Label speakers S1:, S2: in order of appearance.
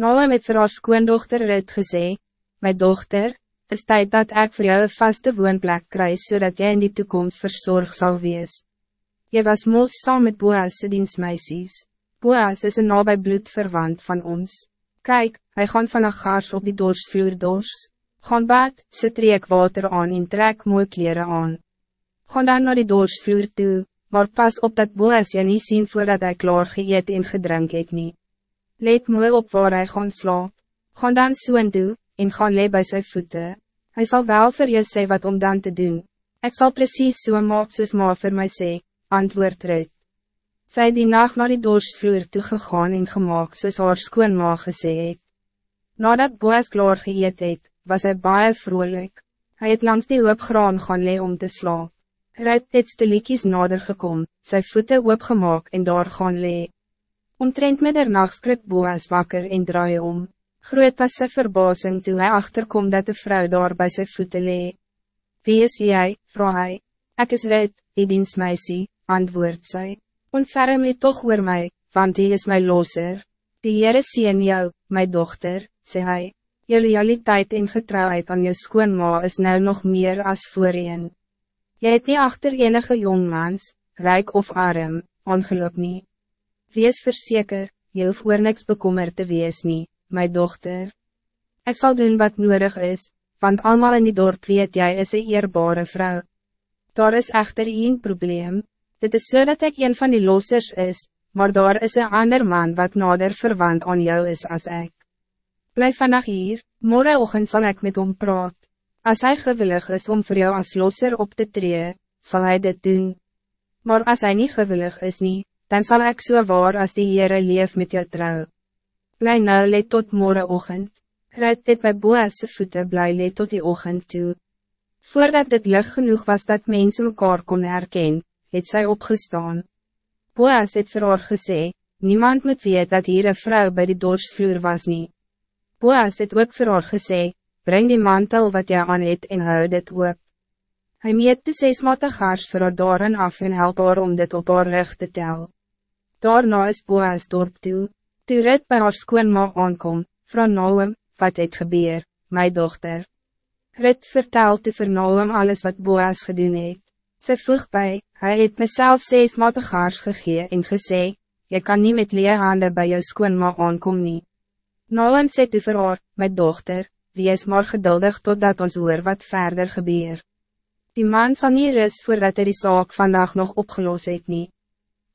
S1: Noem het vir haar skoondochter Rut gesê, My dochter, is tijd dat ik voor jou een vaste woonplek krijg, zodat jij in die toekomst verzorgd zal wees. Je was moos saam met Boas se diensmeisies. Boas is een nabij bloedverwant van ons. Kijk, hij gaan van een gaars op die dorsvloer dors. Gaan bad, sit reek water aan en trek mooi kleren aan. Gaan dan naar die dorsvloer toe, maar pas op dat Boas je niet zien voordat hij klaar geëet en gedrink het nie. Let mooi op waar hij gaan slaap. Gaan dan so en toe, en gaan le bij zijn voeten. Hij zal wel voor je zeggen wat om dan te doen. Ik zal precies so maak soos ma voor mij sê, antwoord Rut. Zij die nacht naar die doorsvloer toegegaan en gemaakt soos haar skoonma gesê het. Nadat Boas klaar geëet het, was hij baie vrolijk. Hij het langs die hoopgraan gaan le om te slaap. Rut het stiliekies nader gekom, sy voete oopgemaak en daar gaan le. Omtrent middernacht skrik Boas wakker en draai om. Groot was sy verbazing toe hy achterkom dat de vrouw daar bij sy voete lee. Wie is jy, vraag hy? Ek is Rut, die diensmeisie, antwoord sy. Ontferm jy toch oor my, want hy is my loser. Die Heere sien jou, my dochter, sê hy. Je loyaliteit en getrouwheid aan je skoonma is nou nog meer als voorheen. Jy het nie achter enige jongmans, rijk of arm, ongeluk nie. Wees verzeker, jy hoef oor niks bekommer te wees nie mijn dochter. Ik zal doen wat nodig is, want allemaal in die dorp weet jij is een eerbare vrouw. Daar is echter één probleem, dit is so dat ik een van die losers is, maar daar is een ander man wat nader verwant aan jou is als ik. Blijf vannacht hier, morgenochtend zal ik met hom praat. Als hij gewillig is om voor jou als loser op te treden, zal hij dit doen. Maar als hij niet gewillig is niet, dan zal ik zo so waar als die Heere leef met jou trouw. Bly nou let tot morgenochtend. Ruit dit bij Boas' voeten bly let tot die ochtend toe. Voordat het lucht genoeg was dat mensen elkaar kon herkennen, het zij opgestaan. Boas het vir haar gesê, niemand moet weet dat hier een vrouw bij die dorsvloer was niet. Boas het ook vir haar gesê, breng die mantel wat jy aan het en hou dit op. Hy meet de ses matagaars vir haar daarin af en help haar om dit op haar rug te tel. Daarna is Boas dorp toe. Toe Rut by haar skoonma aankom, vrou Noem, wat het gebeur, my dochter. Rut vertel toe vir Noem alles wat Boas gedoen het. Sy voeg by, hy het myself ses mategaars gegee en gesê, jy kan niet met leer hande by jou skoonma aankom nie. Noem sê toe vir haar, my dochter, wees maar geduldig totdat ons hoor wat verder gebeur. Die man zal niet rust voordat hij die zaak vandaag nog opgelost het niet.